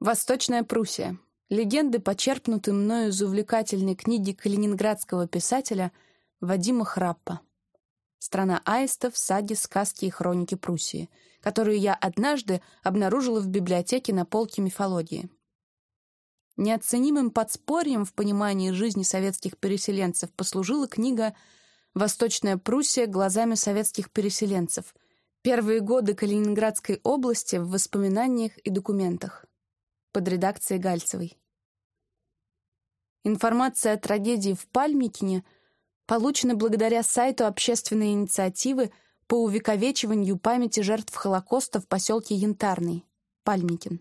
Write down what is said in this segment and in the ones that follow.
Восточная Пруссия. Легенды, почерпнутые мною из увлекательной книги калининградского писателя Вадима Храппа. Страна аистов, саги, сказки и хроники Пруссии, которую я однажды обнаружила в библиотеке на полке мифологии. Неоценимым подспорьем в понимании жизни советских переселенцев послужила книга «Восточная Пруссия глазами советских переселенцев. Первые годы Калининградской области в воспоминаниях и документах» под редакцией Гальцевой. Информация о трагедии в Пальмикине получена благодаря сайту общественной инициативы по увековечиванию памяти жертв Холокоста в поселке Янтарный, Пальмикин.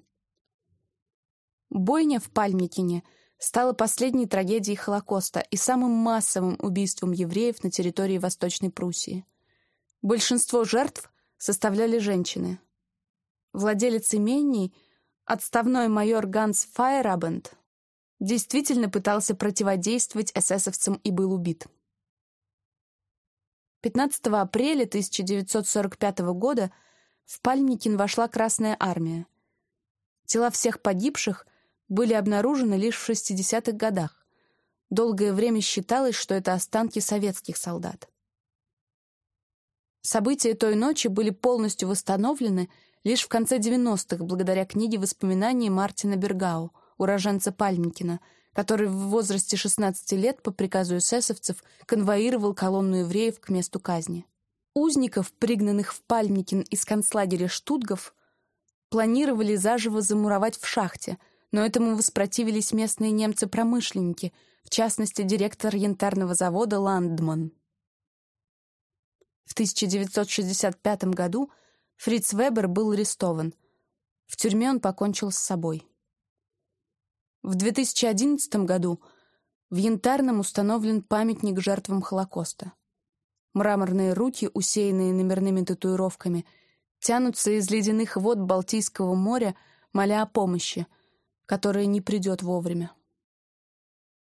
Бойня в Пальмикине стала последней трагедией Холокоста и самым массовым убийством евреев на территории Восточной Пруссии. Большинство жертв составляли женщины. Владелец имений — Отставной майор Ганс Файерабенд действительно пытался противодействовать эсэсовцам и был убит. 15 апреля 1945 года в Пальмикин вошла Красная Армия. Тела всех погибших были обнаружены лишь в 60-х годах. Долгое время считалось, что это останки советских солдат. События той ночи были полностью восстановлены лишь в конце 90-х благодаря книге воспоминаний Мартина Бергау, уроженца Пальмикина, который в возрасте 16 лет по приказу эсэсовцев конвоировал колонну евреев к месту казни. Узников, пригнанных в Пальмикин из концлагеря Штутгов, планировали заживо замуровать в шахте, но этому воспротивились местные немцы-промышленники, в частности, директор янтарного завода Ландман. В 1965 году Фриц Вебер был арестован. В тюрьме он покончил с собой. В 2011 году в Янтарном установлен памятник жертвам Холокоста. Мраморные руки, усеянные номерными татуировками, тянутся из ледяных вод Балтийского моря, моля о помощи, которая не придет вовремя.